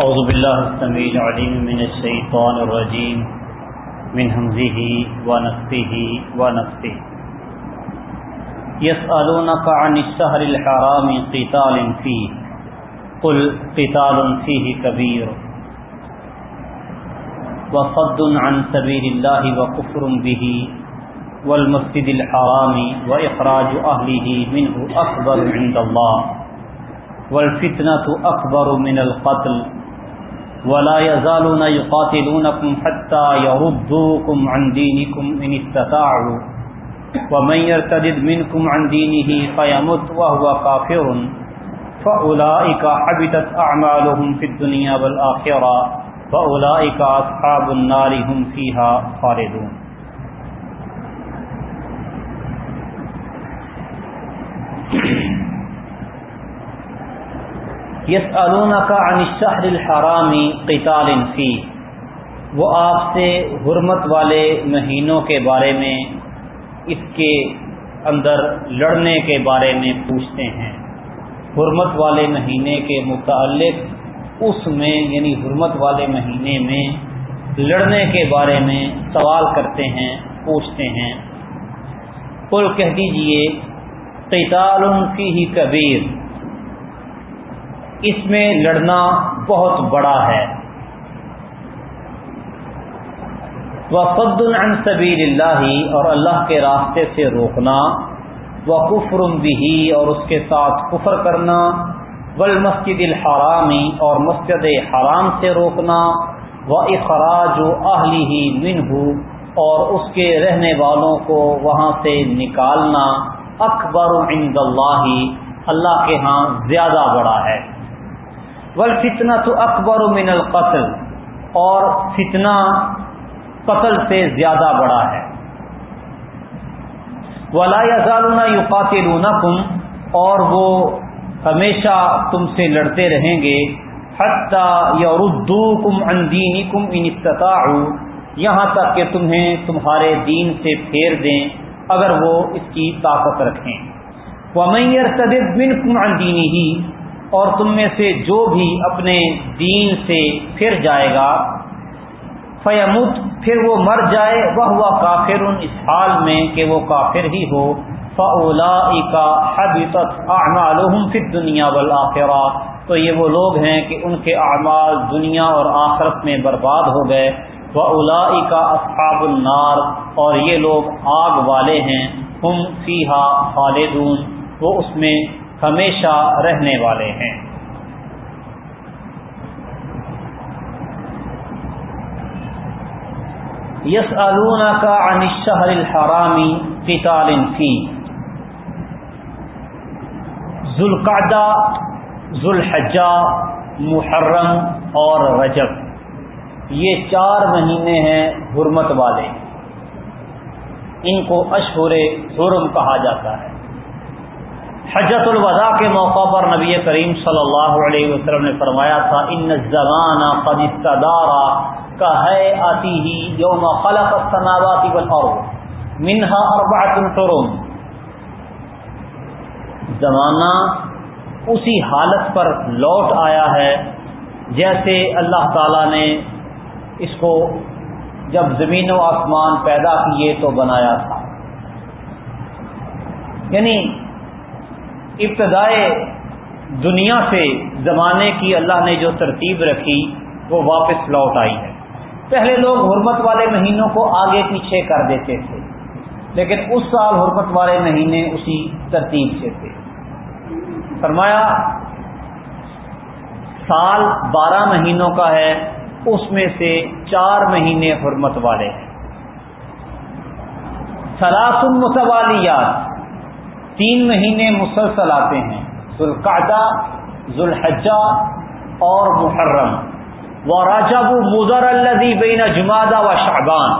أعوذ بالله السميع العليم من الشيطان الرجيم من همزه ونفثه ونفثه يسألونك عن الشهر الحرام قتال فيه قل قتال فيه كبير وصد عن سبيل الله وكفر به والمسجد الحرام وإخراج أهله منه أكبر عند الله والفتنة أكبر من القتل. ولا يزالون يقاتلونكم حتى يردوكم عن دينكم إن استطاعوا. ومن يرتدد منكم عن دينه فيمت وهو كافر. فأولئك حبتت أعمالهم في الدنيا والآخرة. فأولئك أصحاب النار هم فيها خالدون. یس علون کا انشہر الحرامی قتال فی وہ آپ سے حرمت والے مہینوں کے بارے میں، اس کے اندر لڑنے کے بارے میں پوچھتے ہیں۔ حرمت والے مہینے کے متعلق اس میں یعنی حرمت والے مہینے میں لڑنے کے بارے میں سوال کرتے ہیں، پوچھتے ہیں۔ کل کہہ دیجیے، قتال فی ہی کبیر۔ اس میں لڑنا بہت بڑا ہے۔ وہ عن سبیل اللہ اور اللہ کے راستے سے روکنا۔ وہ کفر بھی اور اس کے ساتھ کفر کرنا۔ ول مسجد الحرامی اور مسجد حرام سے روکنا۔ و اخراج و اہلی ہی منہ اور اس کے رہنے والوں کو وہاں سے نکالنا۔ اکبر عند اللہ اللہ کے ہاں زیادہ بڑا ہے۔ فتنا تو اکبر من القتل، اور فتنہ قتل سے زیادہ بڑا ہے۔ ولا یزالون یقاتلونکم اور وہ ہمیشہ تم سے لڑتے رہیں گے۔ حتی یردوکم عن دینکم ان استطاعوا، یہاں تک کہ تمہیں تمہارے دین سے پھیر دیں، اگر وہ اس کی طاقت رکھیں۔ ومن یرتد منکم عن دینہ اور تم میں سے جو بھی اپنے دین سے پھر جائے گا فیمت پھر وہ مر جائے وہ ہوا کافر اس حال میں کہ وہ کافر ہی ہو فولا کا حبت فی دنیا والآخرہ۔ تو یہ وہ لوگ ہیں کہ ان کے اعمال دنیا اور آخرت میں برباد ہو گئے۔ وہ کا اصحاب النار۔ اور یہ لوگ آگ والے ہیں، ہم فیحا خالدون۔ وہ اس میں ہمیشہ رہنے والے ہیں۔ یس علونا کا انشہر الحرامی قتال فی۔ ذوالقعدہ، ذوالحجہ، محرم اور رجب۔ یہ چار مہینے ہیں حرمت والے۔ ان کو اشہر حرم کہا جاتا ہے۔ حجت الوداع کے موقع پر نبی کریم صلی اللہ علیہ وسلم نے فرمایا تھا، ان زمانہ قدارہ کا ہے آتی ہی یوم خلق السماوات والارض، منہا اربعۃ حرم زمانہ اسی حالت پر لوٹ آیا ہے جیسے اللہ تعالی نے اس کو جب زمین و آسمان پیدا کیے تو بنایا تھا۔ یعنی ابتدائے دنیا سے زمانے کی اللہ نے جو ترتیب رکھی، وہ واپس لوٹ آئی ہے۔ پہلے لوگ حرمت والے مہینوں کو آگے پیچھے کر دیتے تھے، لیکن اس سال حرمت والے مہینے اسی ترتیب سے تھے۔ فرمایا، سال بارہ مہینوں کا ہے، اس میں سے چار مہینے حرمت والے ہیں۔ سلاسن متوالیات تین مہینے مسلسل آتے ہیں، ذوالقعدہ، ذوالحجہ اور محرم۔ و راجب مضر الدی بین جمادہ و شعبان۔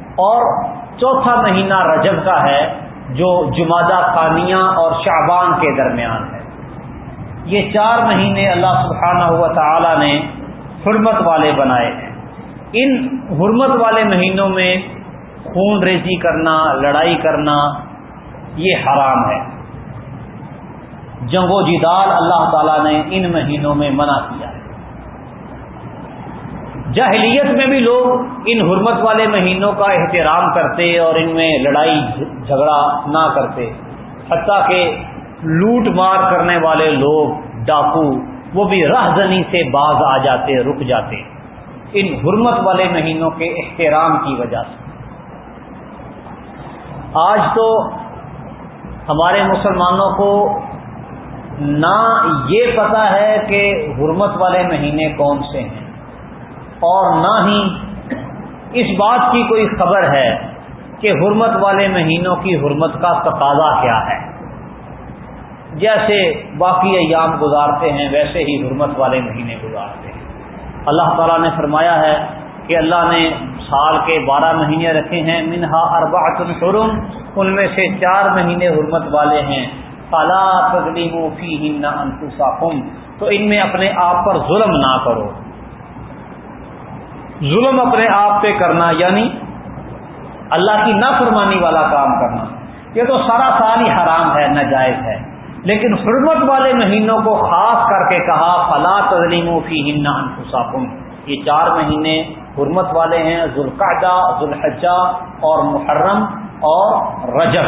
اور چوتھا مہینہ رجب کا ہے، جو جمادہ ثانیہ اور شعبان کے درمیان ہے۔ یہ چار مہینے اللہ سبحانہ ہوا تعالی نے حرمت والے بنائے ہیں۔ ان حرمت والے مہینوں میں خون ریزی کرنا، لڑائی کرنا یہ حرام ہے۔ جنگ و جدال اللہ تعالیٰ نے ان مہینوں میں منع کیا۔ ہے جاہلیت میں بھی لوگ ان حرمت والے مہینوں کا احترام کرتے اور ان میں لڑائی، جھگڑا نہ کرتے۔ حتیٰ کہ لوٹ مار کرنے والے لوگ، ڈاکو، وہ بھی راہ زنی سے باز آ جاتے، رک جاتے۔ ان حرمت والے مہینوں کے احترام کی وجہ سے۔ آج تو ہمارے مسلمانوں کو نہ یہ پتا ہے کہ حرمت والے مہینے کون سے ہیں اور نہ ہی اس بات کی کوئی خبر ہے کہ حرمت والے مہینوں کی حرمت کا تقاضا کیا ہے۔ جیسے باقی ایام گزارتے ہیں، ویسے ہی حرمت والے مہینے گزارتے ہیں۔ اللہ تعالیٰ نے فرمایا ہے کہ اللہ نے سال کے بارہ مہینے رکھے ہیں، منہا اربعۃ الحرم ان میں سے چار مہینے حرمت والے ہیں۔ فلا تظلموا فیہن انفسکم، تو ان میں اپنے آپ پر ظلم نہ کرو۔ ظلم اپنے آپ پہ کرنا یعنی اللہ کی نافرمانی والا کام کرنا۔ یہ تو سارا سال ہی حرام ہے، ناجائز ہے۔ لیکن حرمت والے مہینوں کو خاص کر کے کہا، فلا تظلیم فی ہن یہ چار مہینے حرمت والے ہیں ذوالقعدہ، ذوالحجہ اور محرم اور رجب۔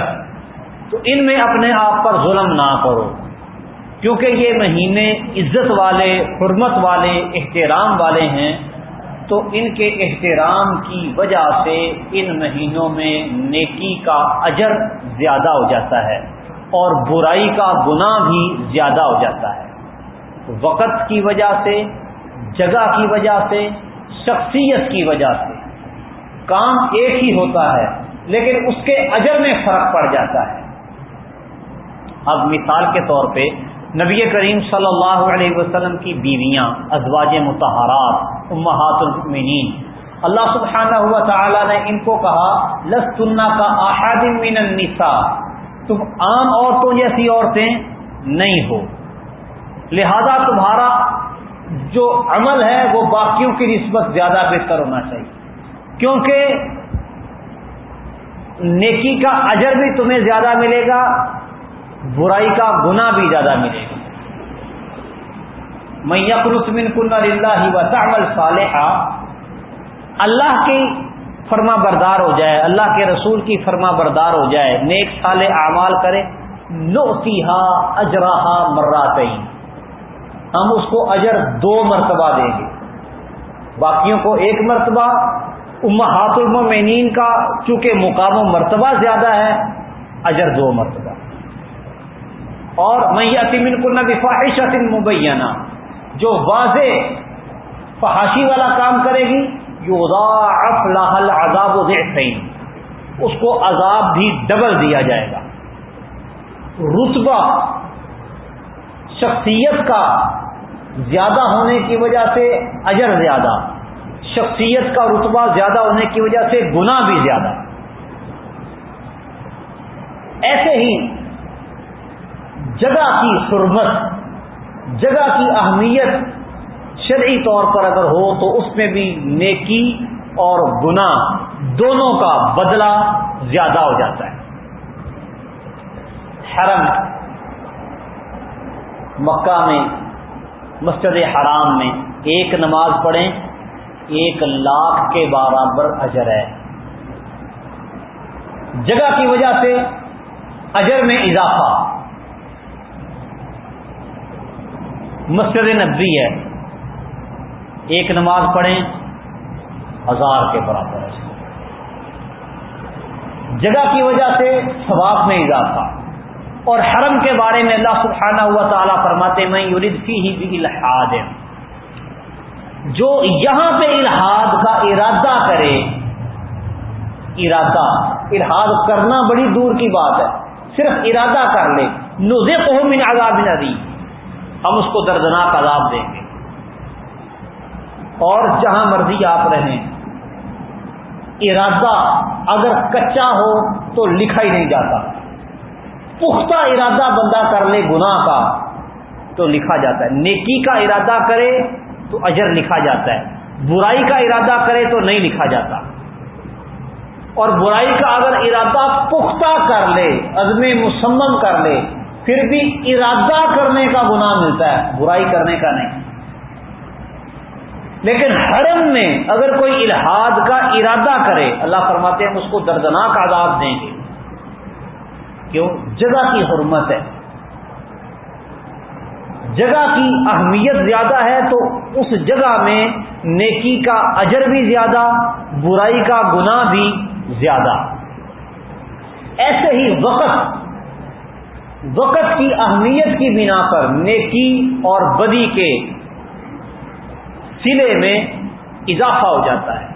تو ان میں اپنے آپ پر ظلم نہ کرو۔ کیونکہ یہ مہینے عزت والے، حرمت والے، احترام والے ہیں، تو ان کے احترام کی وجہ سے ان مہینوں میں نیکی کا اجر زیادہ ہو جاتا ہے اور برائی کا گناہ بھی زیادہ ہو جاتا ہے۔ وقت کی وجہ سے، جگہ کی وجہ سے شخصیت کی وجہ سے۔ کام ایک ہی ہوتا ہے، لیکن اس کے اجر میں فرق پڑ جاتا ہے۔ اب مثال کے طور پہ نبی کریم صلی اللہ علیہ وسلم کی بیویاں، ازواج متحرات امہات المؤمنین۔ اللہ سبحانہ ہوا تعالیٰ نے ان کو کہا لسنا کا احاد من النساء۔ تم عام عورتوں جیسی عورتیں نہیں ہو۔ لہذا تمہارا جو عمل ہے وہ باقیوں کی نسبت زیادہ بہتر ہونا چاہیے۔ کیونکہ نیکی کا اجر بھی تمہیں زیادہ ملے گا، برائی کا گنا بھی زیادہ ملے گا۔ میں یقرسمن کن اللہ و صالحہ اللہ کی فرما بردار ہو جائے، اللہ کے رسول کی فرما بردار ہو جائے، نیک سال اعمال کرے نوتیحا اجراہا مرات ہم اس کو اجر دو مرتبہ دیں گے۔ باقیوں کو ایک مرتبہ امہات المومنین کا، چونکہ مقام و مرتبہ زیادہ ہے، اجر دو مرتبہ۔ اور میتمن کو نبی فواہش مبینہ، جو واضح فحاشی والا کام کرے گی عذاب و اس کو عذاب بھی ڈبل دیا جائے گا۔ رتبہ شخصیت کا زیادہ ہونے کی وجہ سے اجر زیادہ، شخصیت کا رتبہ زیادہ ہونے کی وجہ سے گنا بھی زیادہ۔ ایسے ہی جگہ کی حرمت جگہ کی اہمیت شرعی طور پر اگر ہو تو اس میں بھی نیکی اور گنا دونوں کا بدلہ زیادہ ہو جاتا ہے۔ حرم مکہ میں، مسجد حرام میں ایک نماز پڑھیں، ایک لاکھ کے برابر اجر ہے۔ جگہ کی وجہ سے اجر میں اضافہ۔ مسجد نبی ہے۔ ایک نماز پڑھیں، ہزار کے برابر ہے جگہ کی وجہ سے ثواب میں اضافہ۔ اور حرم کے بارے میں اللہ سبحانہ ہوا تعالیٰ فرماتے میں یوردفی ہی بھی الحاد. ہے جو یہاں پہ الحاد کا ارادہ کرے، ارادہ ارحاد کرنا بڑی دور کی بات ہے، صرف ارادہ کر لے نوزے کو من عذاب ندی ہم اس کو دردناک عذاب دیں گے۔ اور جہاں مرضی آپ رہیں، ارادہ اگر کچا ہو تو لکھا ہی نہیں جاتا۔ پختہ ارادہ بندہ کر لے گناہ کا تو لکھا جاتا ہے۔ نیکی کا ارادہ کرے تو اجر لکھا جاتا ہے۔ برائی کا ارادہ کرے تو نہیں لکھا جاتا۔ اور برائی کا اگر ارادہ پختہ کر لے، عزم مسمم کر لے، پھر بھی ارادہ کرنے کا گناہ ملتا ہے، برائی کرنے کا نہیں۔ لیکن حرم میں اگر کوئی الحاد کا ارادہ کرے، اللہ فرماتے ہیں اس کو دردناک عذاب دیں گے۔ کیوں جگہ کی حرمت ہے۔ جگہ کی اہمیت زیادہ ہے تو اس جگہ میں نیکی کا اجر بھی زیادہ، برائی کا گناہ بھی زیادہ۔ ایسے ہی وقت وقت کی اہمیت کی بنا پر نیکی اور بدی کے سلے میں اضافہ ہو جاتا ہے۔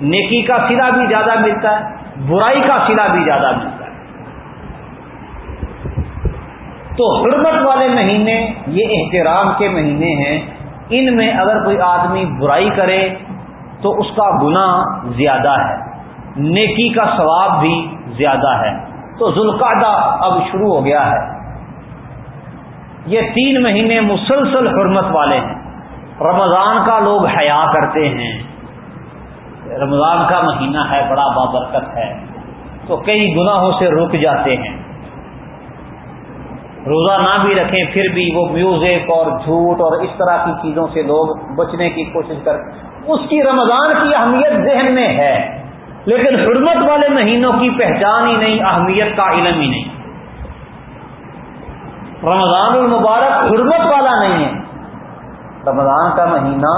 نیکی کا سلا بھی زیادہ ملتا ہے، برائی کا سلا بھی زیادہ ملتا ہے۔ تو حرمت والے مہینے، یہ احترام کے مہینے ہیں، ان میں اگر کوئی آدمی برائی کرے تو اس کا گناہ زیادہ ہے، نیکی کا ثواب بھی زیادہ ہے۔ تو ذوالقادہ اب شروع ہو گیا ہے۔ یہ تین مہینے مسلسل حرمت والے ہیں۔ رمضان کا لوگ حیا کرتے ہیں۔ رمضان کا مہینہ ہے، بڑا بابرکت ہے۔ تو کئی گناہوں سے رک جاتے ہیں۔ روزہ نہ بھی رکھیں، پھر بھی وہ میوزک اور جھوٹ اور اس طرح کی چیزوں سے لوگ بچنے کی کوشش کر، اس کی رمضان کی اہمیت ذہن میں ہے، لیکن حرمت والے مہینوں کی پہچان ہی نہیں، اہمیت کا علم ہی نہیں۔ رمضان المبارک حرمت والا نہیں ہے۔ رمضان کا مہینہ،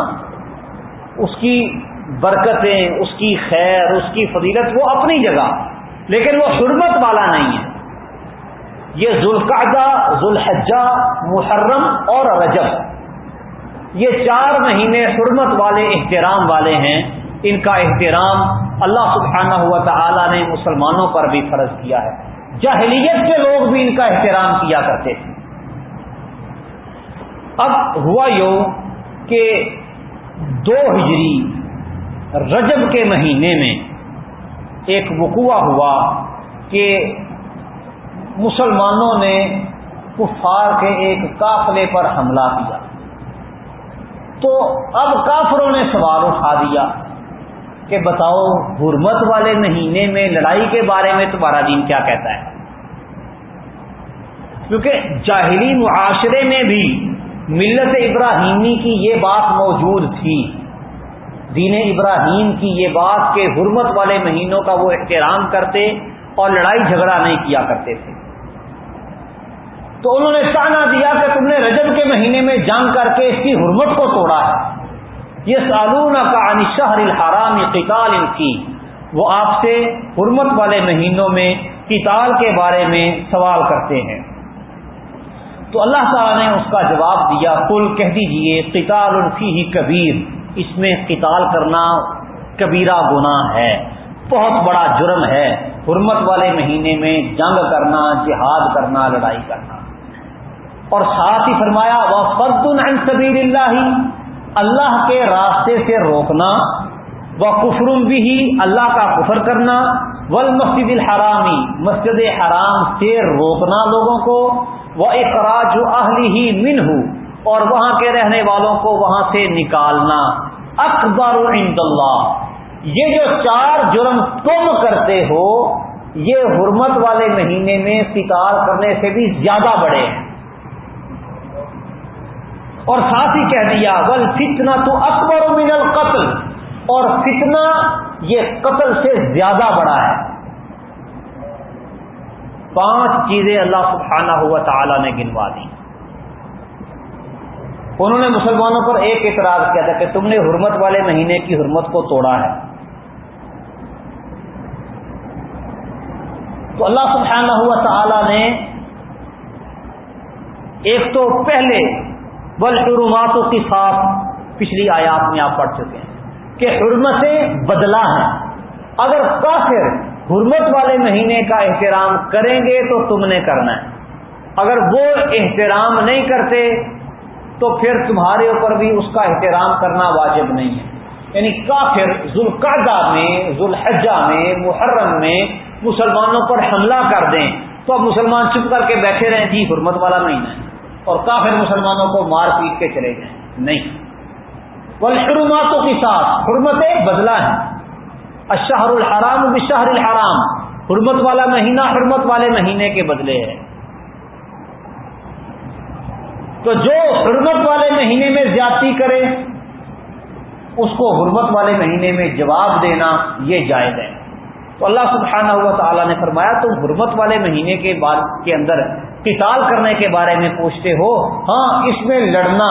اس کی برکتیں، اس کی خیر، اس کی فضیلت، وہ اپنی جگہ، لیکن وہ حرمت والا نہیں ہے۔ یہ ذوالقعدہ، ذوالحجہ، محرم اور رجب۔ یہ چار مہینے حرمت والے احترام والے ہیں۔ ان کا احترام اللہ سبحانہ ہوا تعالی نے مسلمانوں پر بھی فرض کیا ہے۔ جاہلیت کے لوگ بھی ان کا احترام کیا کرتے تھے۔ اب ہوا یوں کہ دو ہجری، رجب کے مہینے میں ایک وقوع ہوا کہ مسلمانوں نے کفار کے ایک قافلے پر حملہ کیا۔ تو اب کافروں نے سوال اٹھا دیا کہ بتاؤ حرمت والے مہینے میں لڑائی کے بارے میں تمہارا دین کیا کہتا ہے؟ کیونکہ جاہلی معاشرے میں بھی ملت ابراہیمی کی یہ بات موجود تھی۔ دین ابراہیم کی یہ بات کہ حرمت والے مہینوں کا وہ احترام کرتے اور لڑائی جھگڑا نہیں کیا کرتے تھے۔ تو انہوں نے تانا دیا کہ تم نے رجب کے مہینے میں جنگ کر کے اس کی حرمت کو توڑا ہے۔ یہ سالون کا انشہر الحرام قتال ان کی وہ آپ سے حرمت والے مہینوں میں قتال کے بارے میں سوال کرتے ہیں۔ تو اللہ تعالیٰ نے اس کا جواب دیا کل کہہ دیجیے قتال الفی ہی کبیر۔ اس میں قتال کرنا کبیرہ گناہ ہے۔ بہت بڑا جرم ہے۔ حرمت والے مہینے میں جنگ کرنا، جہاد کرنا، لڑائی کرنا۔ اور ساتھ ہی فرمایا وہ فد سبیر اللہ اللہ کے راستے سے روکنا وہ کفرم بھی اللہ کا کفر کرنا ول مسجد الحرامی مسجد حرام سے روکنا لوگوں کو وہ اخراج اہلی ہی من اور وہاں کے رہنے والوں کو وہاں سے نکالنا۔ اکبر عند اللہ۔ یہ جو چار جرم تم کرتے ہو، یہ حرمت والے مہینے میں شکار کرنے سے بھی زیادہ بڑے ہیں۔ اور ساتھ ہی کہہ دیا بل فتنا تو اکبر من القتل۔ اور فتنا یہ قتل سے زیادہ بڑا ہے۔ پانچ چیزیں اللہ سبحانہ ہوا تعالی نے گنوا دی۔ انہوں نے مسلمانوں پر ایک اعتراض کیا تھا کہ تم نے حرمت والے مہینے کی حرمت کو توڑا ہے۔ تو اللہ سبحانہ ہوا تعالی نے ایک تو پہلے بل حرمات کی ساتھ پچھلی آیات میں آپ پڑھ چکے ہیں کہ حرمتیں بدلا ہیں۔ اگر کافر حرمت والے مہینے کا احترام کریں گے تو تم نے کرنا ہے۔ اگر وہ احترام نہیں کرتے تو پھر تمہارے اوپر بھی اس کا احترام کرنا واجب نہیں ہے۔ یعنی کافر ذوالقعدہ میں، ذوالحجہ میں، محرم میں مسلمانوں پر حملہ کر دیں تو اب مسلمان چپ کر کے بیٹھے رہیں۔ جی حرمت والا مہینہ ہے۔ اور کافر مسلمانوں کو مار پیٹ کے چلے جائیں۔ نہیں۔ بلحرماتوں کے ساتھ حرمتیں بدلا ہے اشہر الحرام بشہر الحرام۔ حرمت والا مہینہ حرمت والے مہینے کے بدلے ہے تو جو حرمت والے مہینے میں زیادتی کرے، اس کو حرمت والے مہینے میں جواب دینا یہ جائز ہے۔ تو اللہ سبحانہ ہوا تعالیٰ نے فرمایا، تم حرمت والے مہینے کے بعد کے اندر قتال کرنے کے بارے میں پوچھتے ہو ہاں اس میں لڑنا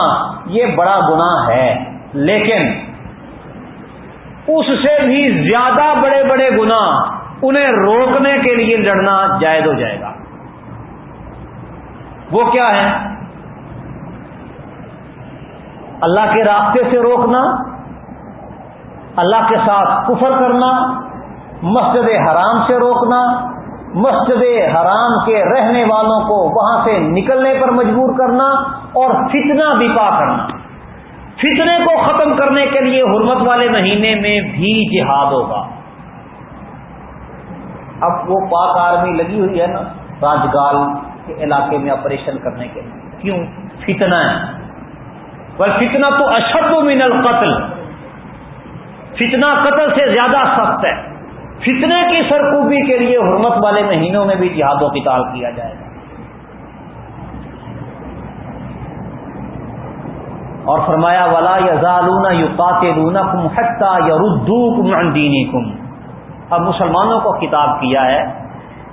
یہ بڑا گناہ ہے، لیکن اس سے بھی زیادہ بڑے بڑے گناہ انہیں روکنے کے لیے لڑنا جائز ہو جائے گا۔ وہ کیا ہے اللہ کے راستے سے روکنا، اللہ کے ساتھ کفر کرنا مسجد حرام سے روکنا، مسجد حرام کے رہنے والوں کو وہاں سے نکلنے پر مجبور کرنا اور فتنہ بپا کرنا۔ فتنے کو ختم کرنے کے لیے حرمت والے مہینے میں بھی جہاد ہوگا۔ اب وہ پاک آرمی لگی ہوئی ہے نا، راجگال کے علاقے میں آپریشن کرنے کے لیے۔ کیوں؟ فتنہ ہے۔ بس فتنہ تو اشد من القتل۔ فتنہ قتل سے زیادہ سخت ہے۔ فتنے کی سرکوبی کے لیے حرمت والے مہینوں میں بھی جہاد و قتال کیا جائے گا۔ اور فرمایا، ولا یزالون یوقات کم حتہ یا ردو کم کم اب مسلمانوں کو کتاب کیا ہے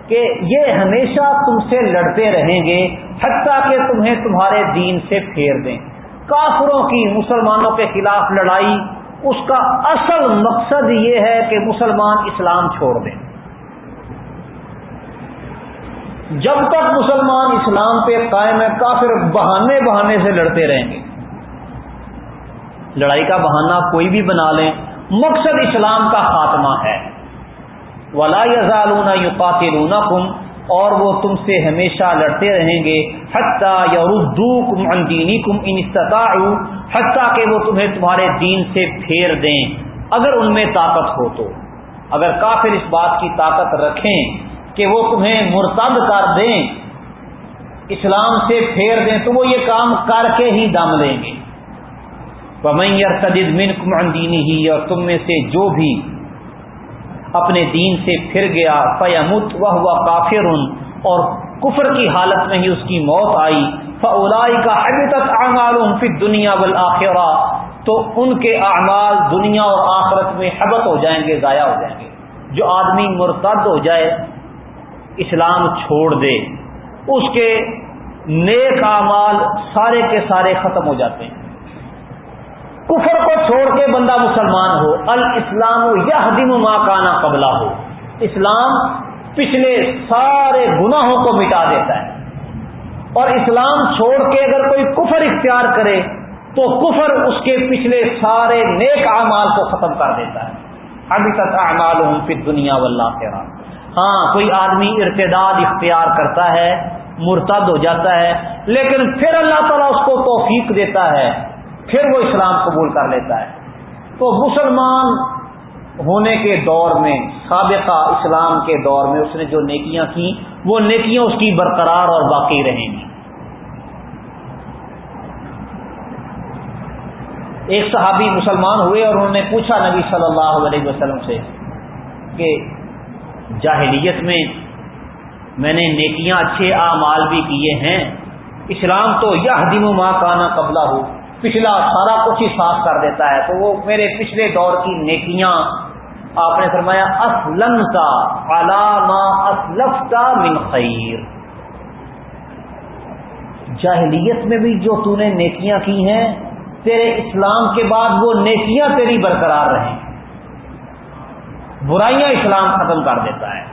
کہ یہ ہمیشہ تم سے لڑتے رہیں گے، حتیٰ کہ تمہیں تمہارے دین سے پھیر دیں۔ کافروں کی، مسلمانوں کے خلاف لڑائی اس کا اصل مقصد یہ ہے کہ مسلمان اسلام چھوڑ دیں۔ جب تک مسلمان اسلام پہ قائم ہے، کافر بہانے بہانے سے لڑتے رہیں گے۔ لڑائی کا بہانہ کوئی بھی بنا لیں، مقصد اسلام کا خاتمہ ہے۔ ولا یزالون یقاتلونکم کم اور وہ تم سے ہمیشہ لڑتے رہیں گے. حتیٰ یا ردو کم دینی کم انستتا حتیٰ کہ وہ تمہیں تمہارے دین سے پھیر دیں. اگر ان میں طاقت ہو تو. اگر کافر اس بات کی طاقت رکھیں کہ وہ تمہیں مرتد کر دیں، اسلام سے پھیر دیں، تو وہ یہ کام کر کے ہی دم لیں گے. بمیر تدید من کم دینی ہی اور تم میں سے جو بھی اپنے دین سے پھر گیا فیمت وہ ہوا کافر اور کفر کی حالت میں ہی اس کی موت آئی۔ فلائی کا ابھی تک اعمال فی دنیا بل تو ان کے اعمال دنیا اور آخرت میں حبت ہو جائیں گے، ضائع ہو جائیں گے۔ جو آدمی مرتد ہو جائے، اسلام چھوڑ دے۔ اس کے نیک اعمال سارے کے سارے ختم ہو جاتے ہیں۔ کفر کو چھوڑ کے بندہ مسلمان ہو، الاسلام یا حدیم ماں کانا قبلہ ہو۔ اسلام پچھلے سارے گناہوں کو مٹا دیتا ہے۔ اور اسلام چھوڑ کے اگر کوئی کفر اختیار کرے، تو کفر اس کے پچھلے سارے نیک اعمال کو ختم کر دیتا ہے۔ ابھی تک اعمال ہوں پھر دنیا واللہ ہاں کوئی آدمی ارتداد اختیار کرتا ہے، مرتد ہو جاتا ہے، لیکن پھر اللہ تعالیٰ اس کو توفیق دیتا ہے۔ پھر وہ اسلام قبول کر لیتا ہے۔ تو مسلمان ہونے کے دور میں، سابقہ اسلام کے دور میں اس نے جو نیکیاں کی وہ نیکیاں اس کی برقرار اور باقی رہیں گی۔ ایک صحابی مسلمان ہوئے اور انہوں نے پوچھا نبی صلی اللہ علیہ وسلم سے کہ، جاہلیت میں میں نے نیکیاں اچھے اعمال بھی کیے ہیں، اسلام تو یہ حدیم ماں کانا قبلہ ہو۔ پچھلا سارا کچھ ہی صاف کر دیتا ہے۔ تو وہ میرے پچھلے دور کی نیکیاں، آپ نے فرمایا اسلم کا علامہ اسلف کا من خیر۔ جاہلیت میں بھی جو تو نے نیکیاں کی ہیں، تیرے اسلام کے بعد وہ نیکیاں تیری برقرار رہیں۔ برائیاں اسلام ختم کر دیتا ہے۔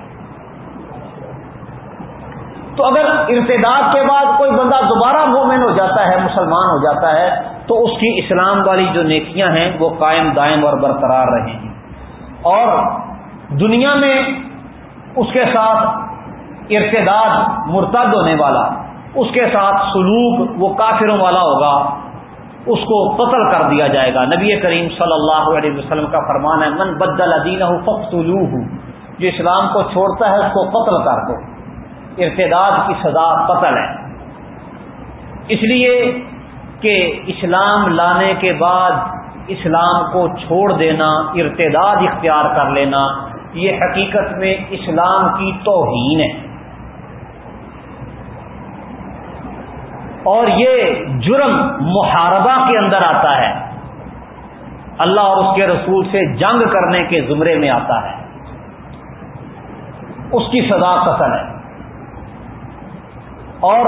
تو اگر ارتداد کے بعد کوئی بندہ دوبارہ مومن ہو جاتا ہے، مسلمان ہو جاتا ہے تو اس کی اسلام والی جو نیکیاں ہیں وہ قائم دائم اور برقرار رہیں گی۔ اور دنیا میں اس کے ساتھ ارتداد مرتد ہونے والا، اس کے ساتھ سلوک وہ کافروں والا ہوگا، اس کو قتل کر دیا جائے گا۔ نبی کریم صلی اللہ علیہ وسلم کا فرمان ہے، من بدل ادین ہو جو اسلام کو چھوڑتا ہے، اس کو قتل کر دو۔ ارتداد کی سزا قتل ہے۔ اس لیے کہ اسلام لانے کے بعد اسلام کو چھوڑ دینا، ارتداد اختیار کر لینا، یہ حقیقت میں اسلام کی توہین ہے۔ اور یہ جرم محاربہ کے اندر آتا ہے۔ اللہ اور اس کے رسول سے جنگ کرنے کے زمرے میں آتا ہے۔ اس کی سزا قتل ہے۔ اور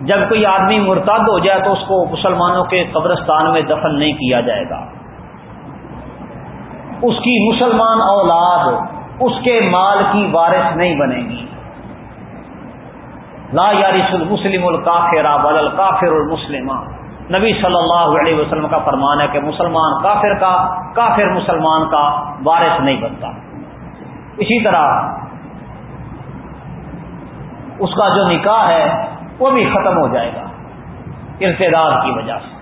جب کوئی آدمی مرتد ہو جائے تو اس کو مسلمانوں کے قبرستان میں دفن نہیں کیا جائے گا۔ اس کی مسلمان اولاد اس کے مال کی وارث نہیں بنے گی۔ لا یارس المسلم الکافر بل الکافر المسلم نبی صلی اللہ علیہ وسلم کا فرمان ہے کہ مسلمان کافر کا، کافر مسلمان کا وارث نہیں بنتا۔ اسی طرح اس کا جو نکاح ہے وہ بھی ختم ہو جائے گا ارتداد کی وجہ سے۔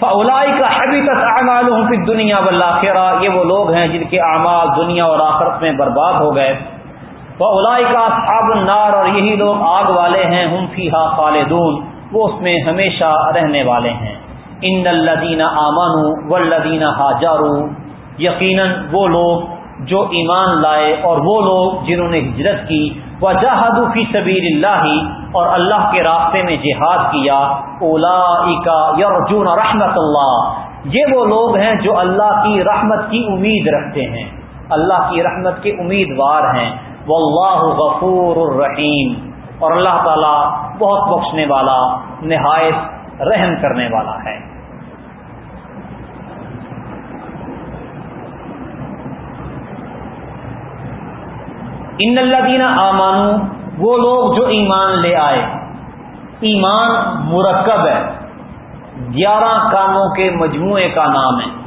فلائی کا حبی تک اعمال دنیا بلّہ یہ وہ لوگ ہیں جن کے اعمال دنیا اور آخرت میں برباد ہو گئے۔ فلائی کا صحاب النار، اور یہی لوگ آگ والے ہیں، ہم فی ہا خالدون، وہ اس میں ہمیشہ رہنے والے ہیں۔ ان الدین آمن و الدین حاجارو یقیناً وہ لوگ جو ایمان لائے، اور وہ لوگ جنہوں نے ہجرت کی وہ جہادو فی سبیر اللہ اور اللہ کے راستے میں جہاد کیا اولا یرجون رحمت اللہ۔ یہ وہ لوگ ہیں جو اللہ کی رحمت کی امید رکھتے ہیں۔ اللہ کی رحمت کے امیدوار ہیں۔ وہ اللہ غفور الرحیم۔ اور اللہ تعالی بہت بخشنے والا، نہایت رحم کرنے والا ہے۔ ان اللہ دینا آمانو وہ لوگ جو ایمان لے آئے۔ ایمان مرکب ہے۔ گیارہ کاموں کے مجموعے کا نام ہے۔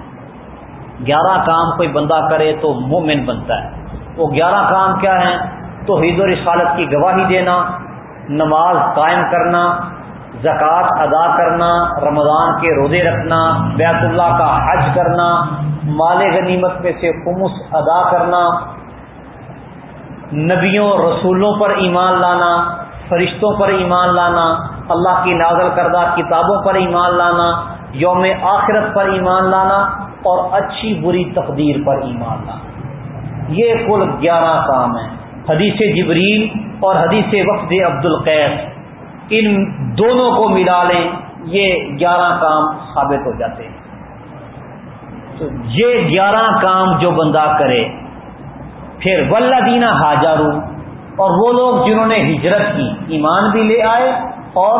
گیارہ کام کوئی بندہ کرے تو مومن بنتا ہے۔ وہ گیارہ کام کیا ہیں؟ تو حید و رسالت کی گواہی دینا، نماز قائم کرنا، زکوٰۃ ادا کرنا، رمضان کے روزے رکھنا، بیت اللہ کا حج کرنا، مال غنیمت میں سے خمس ادا کرنا نبیوں رسولوں پر ایمان لانا، فرشتوں پر ایمان لانا، اللہ کی نازل کردہ کتابوں پر ایمان لانا، یوم آخرت پر ایمان لانا اور اچھی بری تقدیر پر ایمان لانا۔ یہ کل گیارہ کام ہیں۔ حدیث جبریل اور حدیث وقت عبد القیس ان دونوں کو ملا لیں، یہ گیارہ کام ثابت ہو جاتے ہیں۔ تو یہ گیارہ کام جو بندہ کرے پھر ولہ دینا حاجارو اور وہ لوگ جنہوں نے ہجرت کی، ایمان بھی لے آئے اور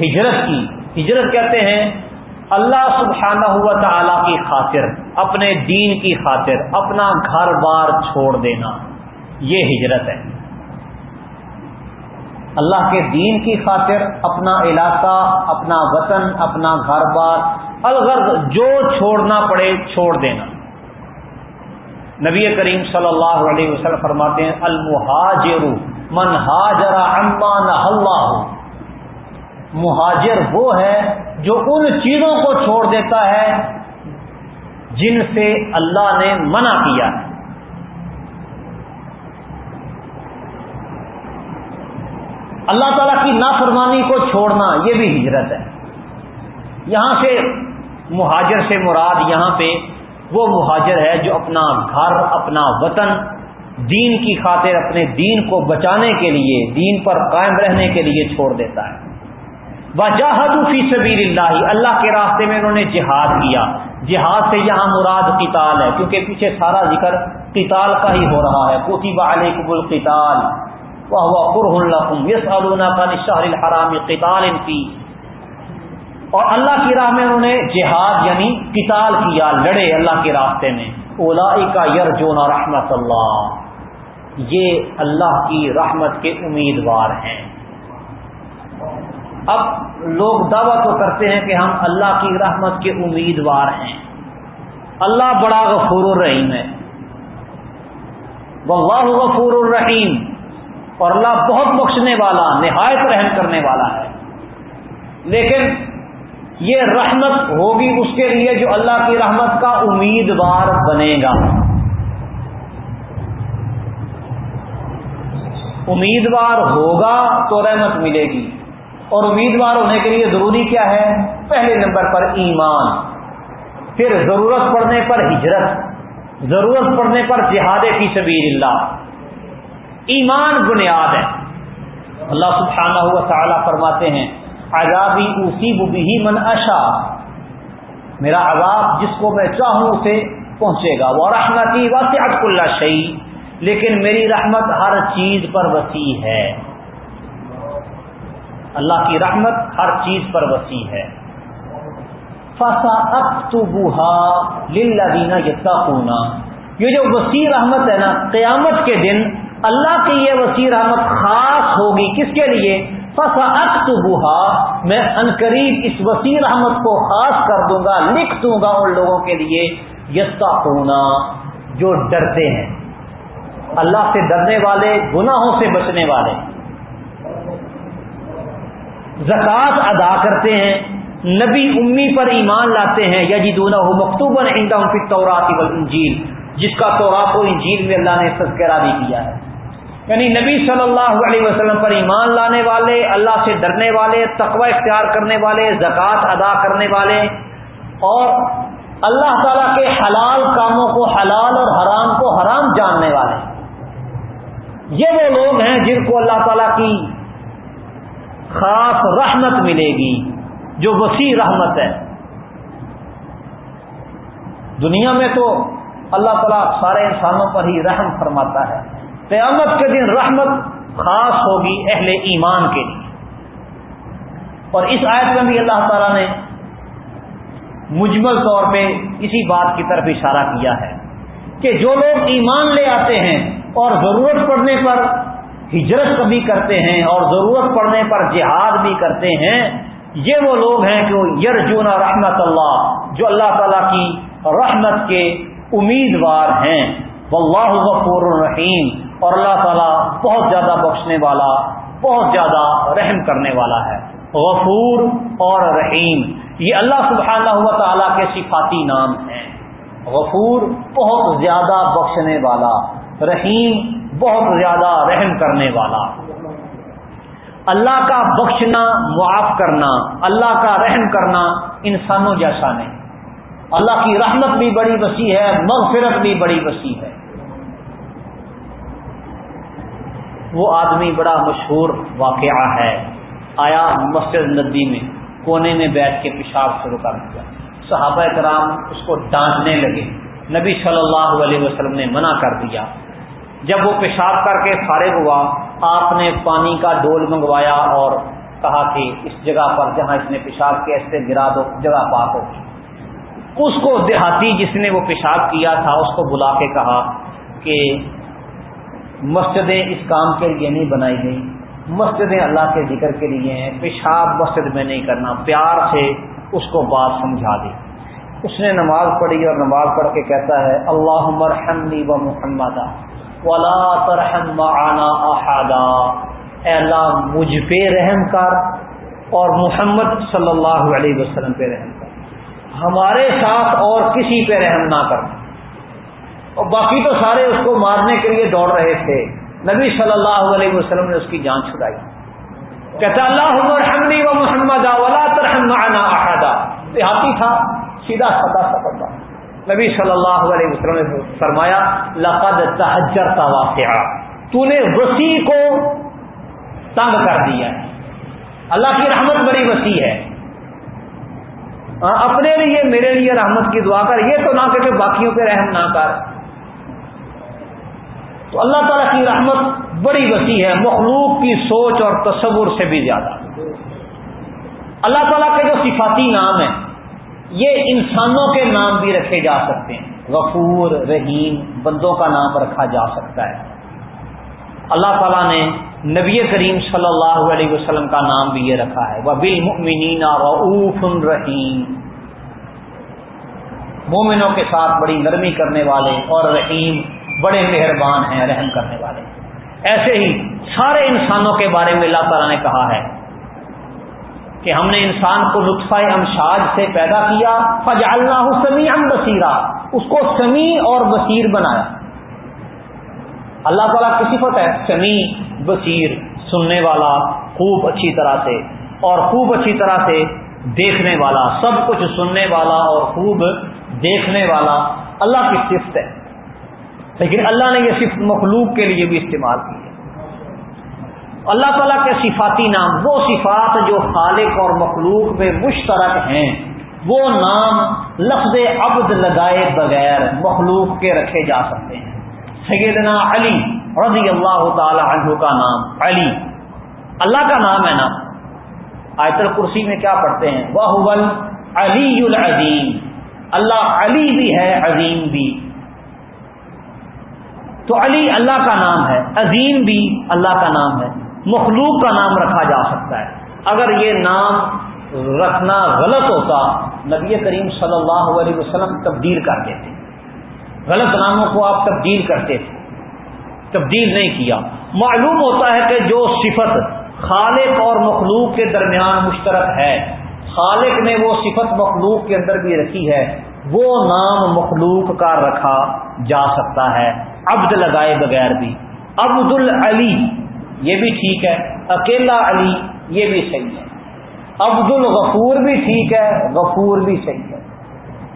ہجرت کی۔ ہجرت کہتے ہیں اللہ سبحانہ ہوا تعالی کی خاطر، اپنے دین کی خاطر، اپنا گھر بار چھوڑ دینا۔ یہ ہجرت ہے۔ اللہ کے دین کی خاطر، اپنا علاقہ، اپنا وطن، اپنا گھر بار الغرض جو چھوڑنا پڑے چھوڑ دینا۔ نبی کریم صلی اللہ علیہ وسلم فرماتے ہیں، المہاجر من ہاجر امان اللہ۔ مہاجر وہ ہے جو ان چیزوں کو چھوڑ دیتا ہے جن سے اللہ نے منع کیا۔ ہے اللہ تعالی کی نافرمانی کو چھوڑنا یہ بھی ہجرت ہے۔ یہاں سے مہاجر سے مراد یہاں پہ وہ مہاجر ہے جو اپنا گھر، اپنا وطن، دین کی خاطر اپنے دین کو بچانے کے لیے، دین پر قائم رہنے کے لیے چھوڑ دیتا ہے۔ وجاہد فی سبیر اللہ اللہ کے راستے میں انہوں نے جہاد کیا۔ جہاد سے یہاں مراد قتال ہے، کیونکہ پیچھے سارا ذکر قتال کا ہی ہو رہا ہے۔ کوتیب علیکم القتال وہ قرح یس علونا کا نشہر الحرام قتال فی اور اللہ کی راہ میں انہوں نے جہاد یعنی کتال کیا، لڑے اللہ کے راستے میں۔ اولا کا یرجون رحمت اللہ۔ یہ اللہ کی رحمت کے امیدوار ہیں۔ اب لوگ دعویٰ تو کرتے ہیں کہ ہم اللہ کی رحمت کے امیدوار ہیں۔ اللہ بڑا غفور الرحیم ہے۔ واللہ غفور الرحیم۔ اور اللہ بہت بخشنے والا، نہایت رحم کرنے والا ہے۔ لیکن یہ رحمت ہوگی اس کے لیے جو اللہ کی رحمت کا امیدوار بنے گا۔ امیدوار ہوگا تو رحمت ملے گی۔ اور امیدوار ہونے کے لیے ضروری کیا ہے؟ پہلے نمبر پر ایمان، پھر ضرورت پڑنے پر ہجرت، ضرورت پڑنے پر جہاد کی سبیر اللہ ایمان بنیاد ہے۔ اللہ سبحانہ ہوا تعالیٰ فرماتے ہیں عذابی اسی بھی من اشا میرا عذاب جس کو میں چاہوں اسے پہنچے گا. وہ رحمتی واسعت اللہ شعی لیکن میری رحمت ہر چیز پر وسیع ہے. اللہ کی رحمت ہر چیز پر وسیع ہے. فسا اکتبوہا لینا یتقونا یہ جو وسیع رحمت ہے نا، قیامت کے دن اللہ کی یہ وسیع رحمت خاص ہوگی. کس کے لیے؟ فسا میں انقریب اس وسیع رحمت کو خاص کر دوں گا، لکھ دوں گا ان لوگوں کے لیے۔ یتقونا جو ڈرتے ہیں۔ اللہ سے ڈرنے والے، گناہوں سے بچنے والے۔ زکوٰۃ ادا کرتے ہیں۔ نبی امی پر ایمان لاتے ہیں۔ یا جی دونوں مکتوب عندہ کی تورات انجیل جس کا تورات و انجیل میں اللہ نے تذکرہ بھی کیا ہے۔ یعنی نبی صلی اللہ علیہ وسلم پر ایمان لانے والے، اللہ سے ڈرنے والے، تقوی اختیار کرنے والے، زکوٰۃ ادا کرنے والے اور اللہ تعالیٰ کے حلال کاموں کو حلال اور حرام کو حرام جاننے والے۔ یہ وہ لوگ ہیں جن کو اللہ تعالیٰ کی خاص رحمت ملے گی، جو وسیع رحمت ہے۔ دنیا میں تو اللہ تعالیٰ سارے انسانوں پر ہی رحم فرماتا ہے۔ قیامت کے دن رحمت خاص ہوگی اہل ایمان کے لیے۔ اور اس آیت میں بھی اللہ تعالیٰ نے مجمل طور پہ اسی بات کی طرف اشارہ کیا ہے کہ جو لوگ ایمان لے آتے ہیں اور ضرورت پڑنے پر ہجرت کبھی کرتے ہیں اور ضرورت پڑنے پر جہاد بھی کرتے ہیں، یہ وہ لوگ ہیں کہ یرجون رحمت اللہ، جو اللہ تعالی کی رحمت کے امیدوار ہیں۔ واللہ غفور الرحیم۔ اور اللہ تعالیٰ بہت زیادہ بخشنے والا، بہت زیادہ رحم کرنے والا ہے۔ غفور اور رحیم، یہ اللہ سبحانہ ہوا تعالیٰ کے صفاتی نام ہیں۔ غفور بہت زیادہ بخشنے والا، رحیم بہت زیادہ رحم کرنے والا۔ اللہ کا بخشنا، معاف کرنا، اللہ کا رحم کرنا انسانوں جیسا نہیں۔ اللہ کی رحمت بھی بڑی وسیع ہے، مغفرت بھی بڑی وسیع ہے۔ وہ آدمی بڑا مشہور واقعہ ہے۔ آیا مسجد ندی میں، کونے میں بیٹھ کے پیشاب شروع کر دیا۔ صحابہ کرام اس کو ڈانٹنے لگے۔ نبی صلی اللہ علیہ وسلم نے منع کر دیا۔ جب وہ پیشاب کر کے فارغ ہوا، آپ نے پانی کا ڈول منگوایا اور کہا کہ اس جگہ پر جہاں اس نے پیشاب کیا، اس سے گرا دو، جگہ پاک ہوگی اس کو دیہاتی جس نے وہ پیشاب کیا تھا، اس کو بلا کے کہا کہ مسجدیں اس کام کے لیے نہیں بنائی گئی مسجدیں اللہ کے ذکر کے لیے ہیں۔ پیشاب مسجد میں نہیں کرنا۔ پیار سے اس کو بات سمجھا دی۔ اس نے نماز پڑھی اور نماز پڑھ کے کہتا ہے اللہ مرحمنی و محمد ولا ترحم معنا احدا۔ اے اللہ، مجھ پہ رحم کر اور محمد صلی اللہ علیہ وسلم پہ رحم کر۔ ہمارے ساتھ اور کسی پہ رحم نہ کر۔ اور باقی تو سارے اس کو مارنے کے لیے دوڑ رہے تھے۔ نبی صلی اللہ علیہ وسلم نے اس کی جان چھڑائی۔ کہتا اللہ مرحمنی و محمد احدا. دیہاتی تھا، سیدھا سدا سا نبی صلی اللہ علیہ وسلم نے فرمایا، لقد تحجر کا واقعہ تو نے وسیع کو تنگ کر دیا اللہ کی رحمت بڑی وسیع ہے۔ ہاں, اپنے لیے، میرے لیے رحمت کی دعا کر۔ یہ تو نہ کہ باقیوں پہ رحم نہ کر۔ تو اللہ تعالیٰ کی رحمت بڑی وسیع ہے، مخلوق کی سوچ اور تصور سے بھی زیادہ۔ اللہ تعالیٰ کے جو صفاتی نام ہیں، یہ انسانوں کے نام بھی رکھے جا سکتے ہیں۔ غفور، رحیم، بندوں کا نام رکھا جا سکتا ہے۔ اللہ تعالیٰ نے نبی کریم صلی اللہ علیہ وسلم کا نام بھی یہ رکھا ہے۔ وہ بل رعوف رحیم مومنوں کے ساتھ بڑی نرمی کرنے والے اور رحیم بڑے مہربان ہیں، رحم کرنے والے۔ ایسے ہی سارے انسانوں کے بارے میں اللہ تعالیٰ نے کہا ہے کہ ہم نے انسان کو لطفہ امشاج سے پیدا کیا فج اللہ سمیع بصیرہ اس کو سمیع اور بصیر بنایا۔ اللہ تعالیٰ کی صفت ہے سمیع، بصیر، سننے والا، خوب اچھی طرح سے، اور خوب اچھی طرح سے دیکھنے والا۔ سب کچھ سننے والا اور خوب دیکھنے والا۔ اللہ کی صفت ہے۔ لیکن اللہ نے یہ صفت مخلوق کے لیے بھی استعمال کی ہے۔ اللہ تعالیٰ کے صفاتی نام، وہ صفات جو خالق اور مخلوق میں مشترک ہیں، وہ نام لفظ عبد لگائے بغیر مخلوق کے رکھے جا سکتے ہیں۔ سیدنا علی رضی اللہ تعالی عنہ کا نام، علی۔ اللہ کا نام ہے نا۔ آیت الکرسی میں کیا پڑھتے ہیں؟ وہ علی العظیم اللہ علی بھی ہے، عظیم بھی۔ تو علی اللہ کا نام ہے، عظیم بھی اللہ کا نام ہے، مخلوق کا نام رکھا جا سکتا ہے۔ اگر یہ نام رکھنا غلط ہوتا، نبی کریم صلی اللہ علیہ وسلم تبدیل کرتے تھے غلط ناموں کو آپ تبدیل کرتے تھے۔ تبدیل نہیں کیا۔ معلوم ہوتا ہے کہ جو صفت خالق اور مخلوق کے درمیان مشترک ہے، خالق نے وہ صفت مخلوق کے اندر بھی رکھی ہے۔ وہ نام مخلوق کا رکھا جا سکتا ہے، عبد لگائے بغیر بھی۔ عبد العلی، یہ بھی ٹھیک ہے۔ اکیلا علی، یہ بھی صحیح ہے۔ عبد الغفور بھی ٹھیک ہے، غفور بھی صحیح ہے۔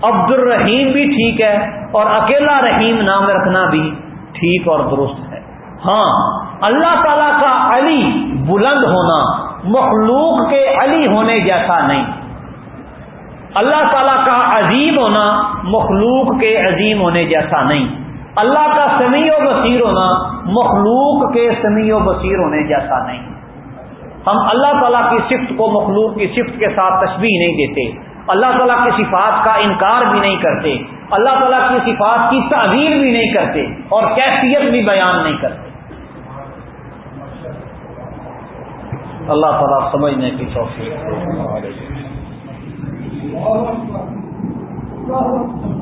عبد الرحیم بھی ٹھیک ہے اور اکیلا رحیم نام رکھنا بھی ٹھیک اور درست ہے۔ ہاں اللہ تعالی کا علی بلند ہونا مخلوق کے علی ہونے جیسا نہیں۔ اللہ تعالی کا عظیم ہونا مخلوق کے عظیم ہونے جیسا نہیں۔ اللہ کا سمیع و بصیر ہونا مخلوق کے سمیع و بصیر ہونے جیسا نہیں۔ ہم اللہ تعالیٰ کی صفت کو مخلوق کی صفت کے ساتھ تشبیح نہیں دیتے۔ اللہ تعالیٰ کی صفات کا انکار بھی نہیں کرتے۔ اللہ تعالیٰ کی صفات کی تعبیر بھی نہیں کرتے اور کیفیت بھی بیان نہیں کرتے۔ اللہ تعالیٰ سمجھنے کی توفیق اللہ اکبر اللہ اکبر